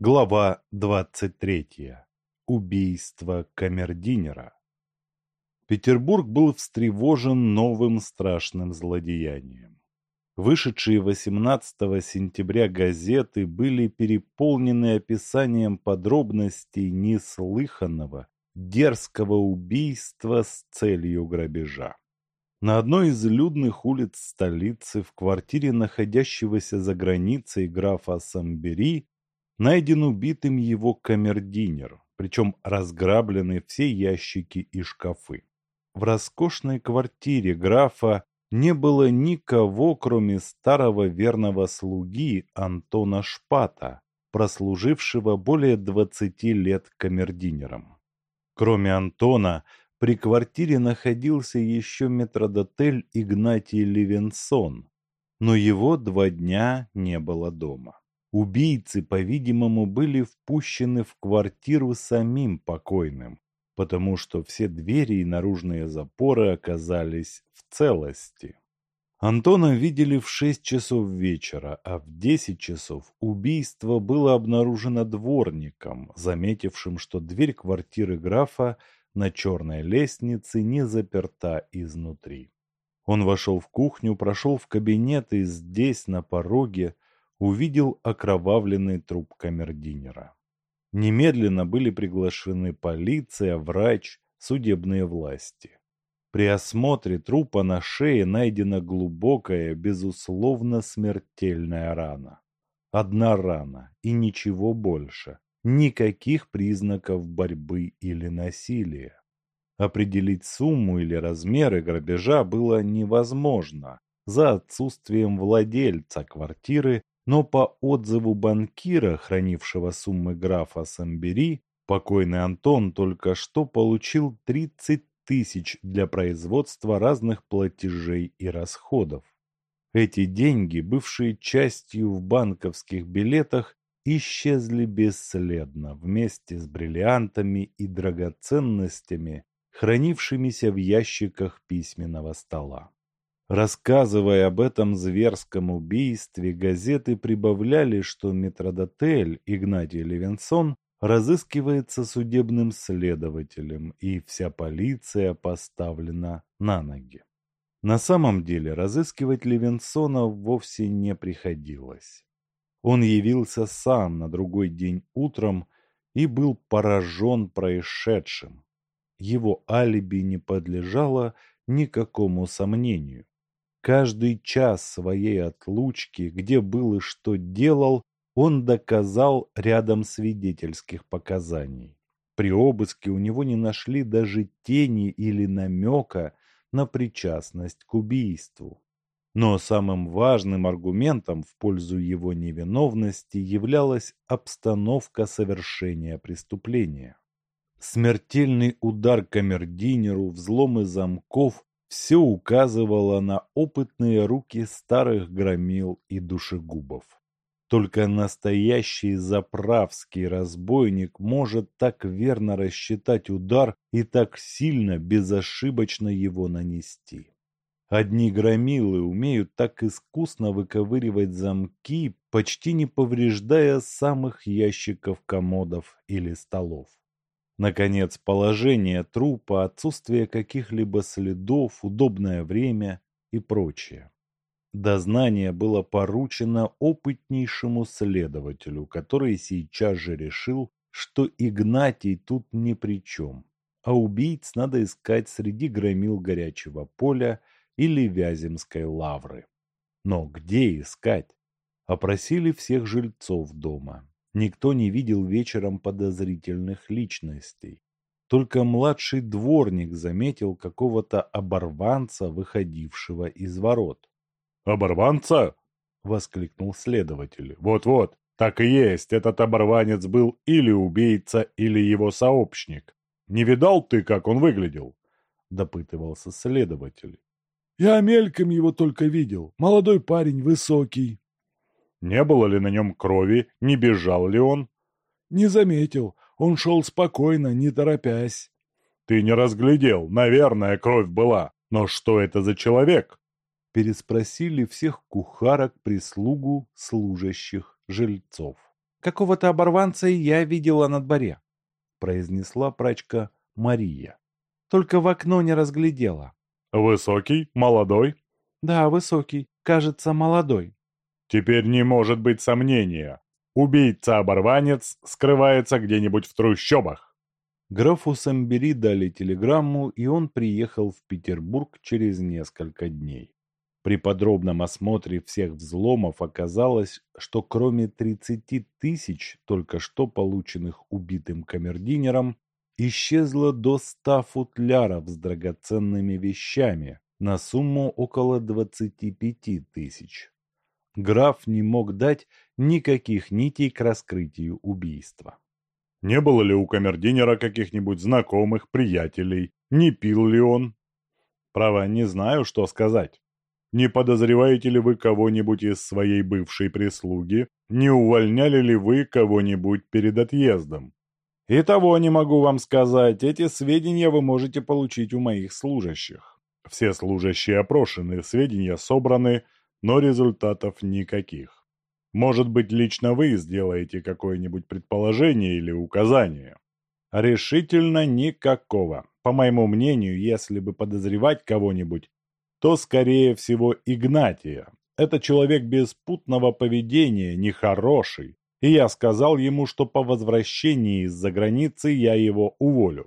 Глава 23. Убийство камердинера. Петербург был встревожен новым страшным злодеянием. Вышедшие 18 сентября газеты были переполнены описанием подробностей неслыханного, дерзкого убийства с целью грабежа. На одной из людных улиц столицы в квартире находящегося за границей графа Самбери Найден убитым его камердинер, причем разграблены все ящики и шкафы. В роскошной квартире графа не было никого, кроме старого верного слуги Антона Шпата, прослужившего более двадцати лет камердинером. Кроме Антона, при квартире находился еще метродотель Игнатий Левинсон, но его два дня не было дома. Убийцы, по-видимому, были впущены в квартиру самим покойным, потому что все двери и наружные запоры оказались в целости. Антона видели в шесть часов вечера, а в десять часов убийство было обнаружено дворником, заметившим, что дверь квартиры графа на черной лестнице не заперта изнутри. Он вошел в кухню, прошел в кабинет и здесь, на пороге, увидел окровавленный труп камердинера. Немедленно были приглашены полиция, врач, судебные власти. При осмотре трупа на шее найдена глубокая, безусловно смертельная рана. Одна рана и ничего больше. Никаких признаков борьбы или насилия. Определить сумму или размеры грабежа было невозможно за отсутствием владельца квартиры но по отзыву банкира, хранившего суммы графа Самбери, покойный Антон только что получил 30 тысяч для производства разных платежей и расходов. Эти деньги, бывшие частью в банковских билетах, исчезли бесследно вместе с бриллиантами и драгоценностями, хранившимися в ящиках письменного стола. Рассказывая об этом зверском убийстве, газеты прибавляли, что метродотель Игнатий Левинсон разыскивается судебным следователем, и вся полиция поставлена на ноги. На самом деле разыскивать Левинсона вовсе не приходилось. Он явился сам на другой день утром и был поражен происшедшим. Его алиби не подлежало никакому сомнению. Каждый час своей отлучки, где был и что делал, он доказал рядом свидетельских показаний. При обыске у него не нашли даже тени или намека на причастность к убийству. Но самым важным аргументом в пользу его невиновности являлась обстановка совершения преступления. Смертельный удар камердинеру, взломы замков все указывало на опытные руки старых громил и душегубов. Только настоящий заправский разбойник может так верно рассчитать удар и так сильно, безошибочно его нанести. Одни громилы умеют так искусно выковыривать замки, почти не повреждая самых ящиков комодов или столов. Наконец, положение трупа, отсутствие каких-либо следов, удобное время и прочее. Дознание было поручено опытнейшему следователю, который сейчас же решил, что Игнатий тут ни при чем, а убийц надо искать среди громил горячего поля или Вяземской лавры. Но где искать? Опросили всех жильцов дома. Никто не видел вечером подозрительных личностей. Только младший дворник заметил какого-то оборванца, выходившего из ворот. «Оборванца?» — воскликнул следователь. «Вот-вот, так и есть, этот оборванец был или убийца, или его сообщник. Не видал ты, как он выглядел?» — допытывался следователь. «Я мельком его только видел. Молодой парень, высокий, не было ли на нем крови, не бежал ли он? Не заметил. Он шел спокойно, не торопясь. Ты не разглядел, наверное, кровь была. Но что это за человек? Переспросили всех кухарок, прислугу, служащих, жильцов. Какого-то оборванца я видела на дворе, произнесла прачка Мария. Только в окно не разглядела. Высокий, молодой? Да, высокий, кажется, молодой. Теперь не может быть сомнения. Убийца-оборванец скрывается где-нибудь в трущобах. Графу Самбери дали телеграмму, и он приехал в Петербург через несколько дней. При подробном осмотре всех взломов оказалось, что кроме 30 тысяч, только что полученных убитым камердинером, исчезло до 100 футляров с драгоценными вещами на сумму около 25 тысяч. Граф не мог дать никаких нитей к раскрытию убийства. Не было ли у камердинера каких-нибудь знакомых, приятелей? Не пил ли он? Право, не знаю, что сказать. Не подозреваете ли вы кого-нибудь из своей бывшей прислуги? Не увольняли ли вы кого-нибудь перед отъездом? И того не могу вам сказать. Эти сведения вы можете получить у моих служащих. Все служащие опрошены, сведения собраны, но результатов никаких. Может быть, лично вы сделаете какое-нибудь предположение или указание? Решительно никакого. По моему мнению, если бы подозревать кого-нибудь, то, скорее всего, Игнатия. Это человек беспутного поведения, нехороший, и я сказал ему, что по возвращении из-за границы я его уволю.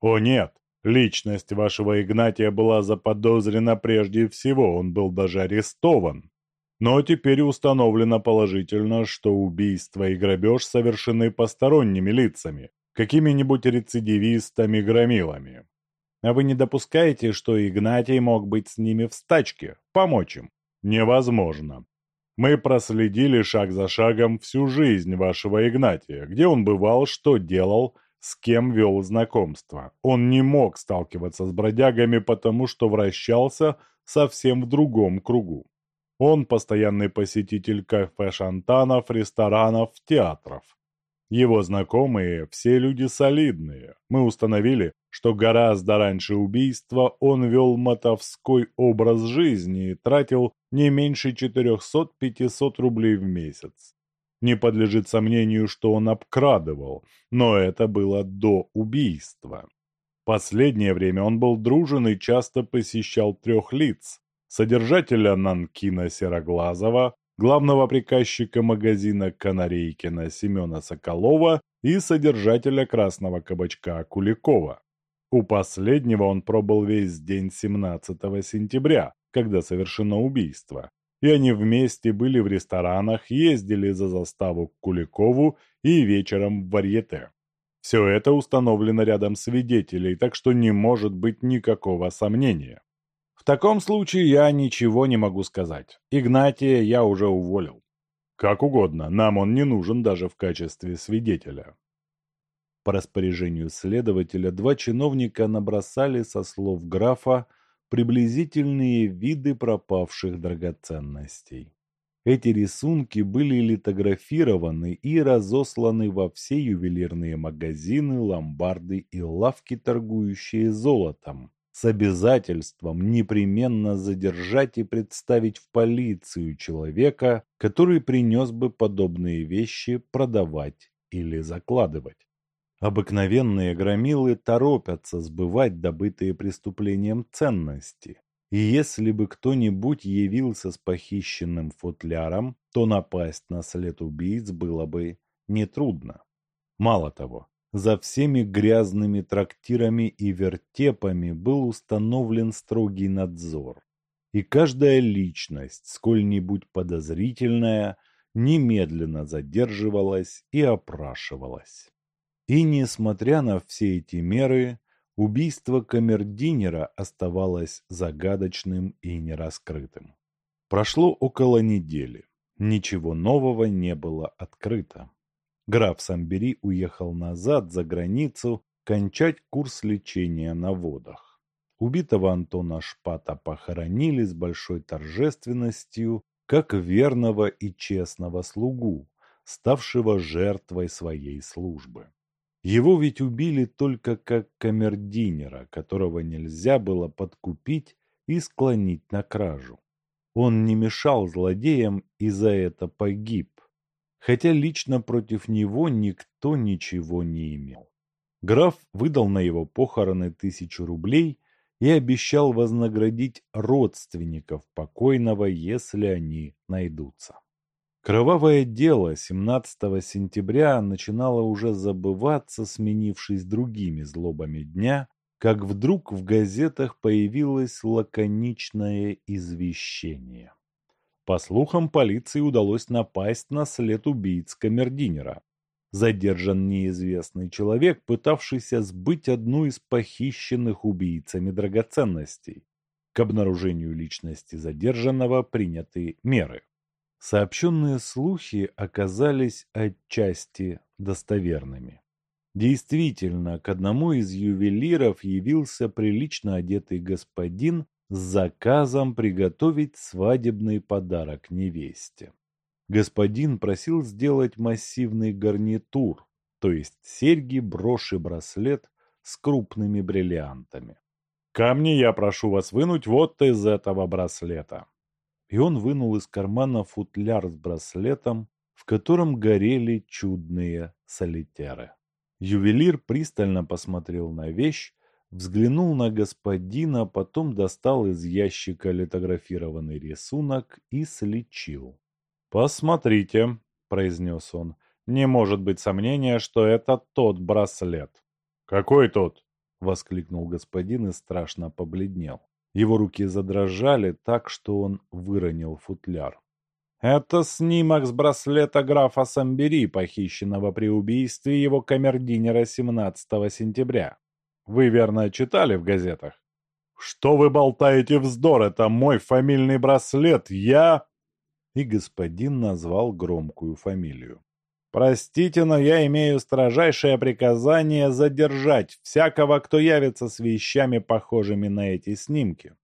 О нет, личность вашего Игнатия была заподозрена прежде всего, он был даже арестован. Но теперь установлено положительно, что убийство и грабеж совершены посторонними лицами, какими-нибудь рецидивистами-громилами. А вы не допускаете, что Игнатий мог быть с ними в стачке, помочь им? Невозможно. Мы проследили шаг за шагом всю жизнь вашего Игнатия, где он бывал, что делал, с кем вел знакомство. Он не мог сталкиваться с бродягами, потому что вращался совсем в другом кругу. Он постоянный посетитель кафе-шантанов, ресторанов, театров. Его знакомые – все люди солидные. Мы установили, что гораздо раньше убийства он вел мотовской образ жизни и тратил не меньше 400-500 рублей в месяц. Не подлежит сомнению, что он обкрадывал, но это было до убийства. Последнее время он был дружен и часто посещал трех лиц – содержателя Нанкина Сероглазова, главного приказчика магазина Канарейкина Семена Соколова и содержателя красного кабачка Куликова. У последнего он пробыл весь день 17 сентября, когда совершено убийство, и они вместе были в ресторанах, ездили за заставу к Куликову и вечером в варьете. Все это установлено рядом свидетелей, так что не может быть никакого сомнения. В таком случае я ничего не могу сказать. Игнатия я уже уволил. Как угодно, нам он не нужен даже в качестве свидетеля. По распоряжению следователя два чиновника набросали со слов графа приблизительные виды пропавших драгоценностей. Эти рисунки были литографированы и разосланы во все ювелирные магазины, ломбарды и лавки, торгующие золотом, с обязательством непременно задержать и представить в полицию человека, который принес бы подобные вещи продавать или закладывать. Обыкновенные громилы торопятся сбывать добытые преступлением ценности, и если бы кто-нибудь явился с похищенным футляром, то напасть на след убийц было бы нетрудно. Мало того, за всеми грязными трактирами и вертепами был установлен строгий надзор, и каждая личность, сколь-нибудь подозрительная, немедленно задерживалась и опрашивалась. И несмотря на все эти меры, убийство камердинера оставалось загадочным и нераскрытым. Прошло около недели. Ничего нового не было открыто. Граф Самбери уехал назад за границу кончать курс лечения на водах. Убитого Антона Шпата похоронили с большой торжественностью, как верного и честного слугу, ставшего жертвой своей службы. Его ведь убили только как камердинера, которого нельзя было подкупить и склонить на кражу. Он не мешал злодеям и за это погиб, хотя лично против него никто ничего не имел. Граф выдал на его похороны тысячу рублей и обещал вознаградить родственников покойного, если они найдутся. Кровавое дело 17 сентября начинало уже забываться, сменившись другими злобами дня, как вдруг в газетах появилось лаконичное извещение. По слухам, полиции удалось напасть на след убийц камердинера. Задержан неизвестный человек, пытавшийся сбыть одну из похищенных убийцами драгоценностей. К обнаружению личности задержанного приняты меры. Сообщенные слухи оказались отчасти достоверными. Действительно, к одному из ювелиров явился прилично одетый господин с заказом приготовить свадебный подарок невесте. Господин просил сделать массивный гарнитур, то есть серьги, брошь и браслет с крупными бриллиантами. «Камни я прошу вас вынуть вот из этого браслета», и он вынул из кармана футляр с браслетом, в котором горели чудные солитеры. Ювелир пристально посмотрел на вещь, взглянул на господина, потом достал из ящика литографированный рисунок и слечил. «Посмотрите», — произнес он, — «не может быть сомнения, что это тот браслет». «Какой тот?» — воскликнул господин и страшно побледнел. Его руки задрожали так, что он выронил футляр. «Это снимок с браслета графа Самбери, похищенного при убийстве его камердинера 17 сентября. Вы верно читали в газетах?» «Что вы болтаете вздор? Это мой фамильный браслет. Я...» И господин назвал громкую фамилию. «Простите, но я имею строжайшее приказание задержать всякого, кто явится с вещами, похожими на эти снимки.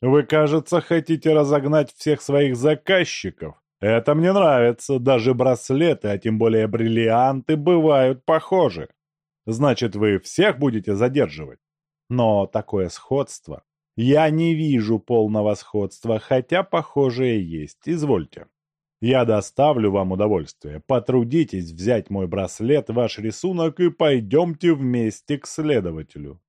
Вы, кажется, хотите разогнать всех своих заказчиков. Это мне нравится. Даже браслеты, а тем более бриллианты, бывают похожи. Значит, вы всех будете задерживать? Но такое сходство... Я не вижу полного сходства, хотя похожее есть. Извольте. Я доставлю вам удовольствие. Потрудитесь взять мой браслет, ваш рисунок и пойдемте вместе к следователю.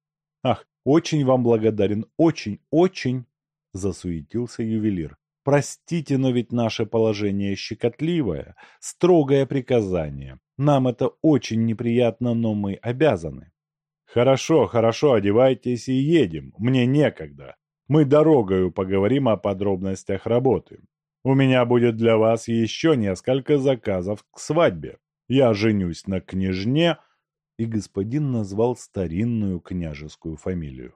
Ах, очень вам благодарен, очень, очень, засуетился ювелир. Простите, но ведь наше положение щекотливое, строгое приказание. Нам это очень неприятно, но мы обязаны. Хорошо, хорошо, одевайтесь и едем. Мне некогда. Мы дорогою поговорим о подробностях работы. У меня будет для вас еще несколько заказов к свадьбе. Я женюсь на княжне, и господин назвал старинную княжескую фамилию.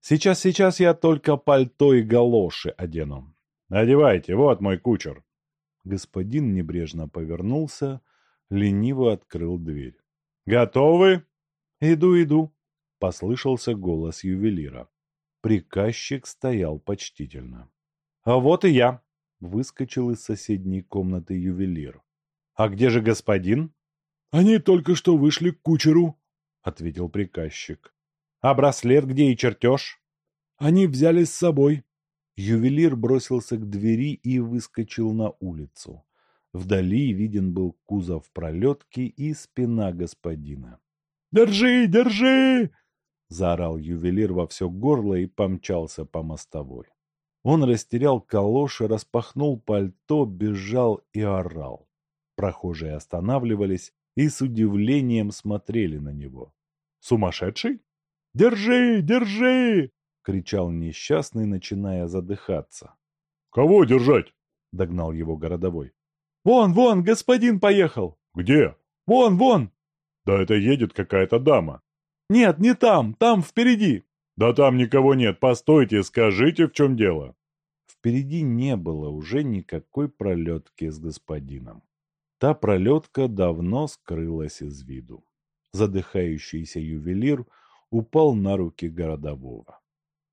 Сейчас, сейчас я только пальто и галоши одену. Одевайте, вот мой кучер. Господин небрежно повернулся, лениво открыл дверь. Готовы? Иду, иду, послышался голос ювелира. Приказчик стоял почтительно. А вот и я, выскочил из соседней комнаты ювелир. «А где же господин?» «Они только что вышли к кучеру», — ответил приказчик. «А браслет где и чертеж?» «Они взяли с собой». Ювелир бросился к двери и выскочил на улицу. Вдали виден был кузов пролетки и спина господина. «Держи, держи!» — заорал ювелир во все горло и помчался по мостовой. Он растерял калоши, распахнул пальто, бежал и орал. Прохожие останавливались и с удивлением смотрели на него. «Сумасшедший? Держи, держи!» — кричал несчастный, начиная задыхаться. «Кого держать?» — догнал его городовой. «Вон, вон, господин поехал!» «Где?» «Вон, вон!» «Да это едет какая-то дама!» «Нет, не там, там впереди!» «Да там никого нет, постойте, скажите, в чем дело». Впереди не было уже никакой пролетки с господином. Та пролетка давно скрылась из виду. Задыхающийся ювелир упал на руки городового.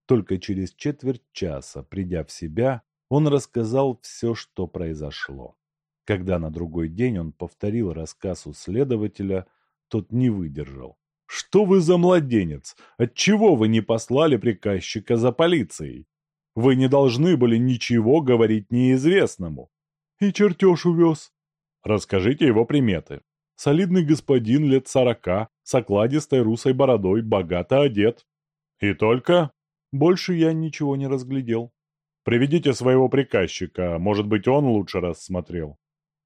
Только через четверть часа, придя в себя, он рассказал все, что произошло. Когда на другой день он повторил рассказ у следователя, тот не выдержал. Что вы за младенец? Отчего вы не послали приказчика за полицией? Вы не должны были ничего говорить неизвестному. И чертеж увез. Расскажите его приметы. Солидный господин лет сорока, с окладистой русой бородой, богато одет. И только... Больше я ничего не разглядел. Приведите своего приказчика, может быть, он лучше рассмотрел.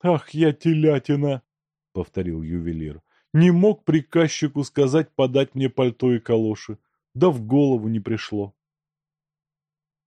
«Ах, я телятина!» — повторил ювелир. «Не мог приказчику сказать подать мне пальто и калоши. Да в голову не пришло».